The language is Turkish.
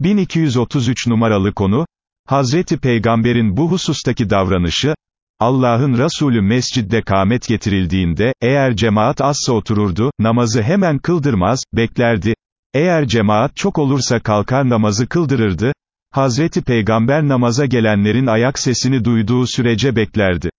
1233 numaralı konu, Hazreti Peygamber'in bu husustaki davranışı, Allah'ın Resulü mescidde kâmet getirildiğinde, eğer cemaat azsa otururdu, namazı hemen kıldırmaz, beklerdi, eğer cemaat çok olursa kalkar namazı kıldırırdı, Hazreti Peygamber namaza gelenlerin ayak sesini duyduğu sürece beklerdi.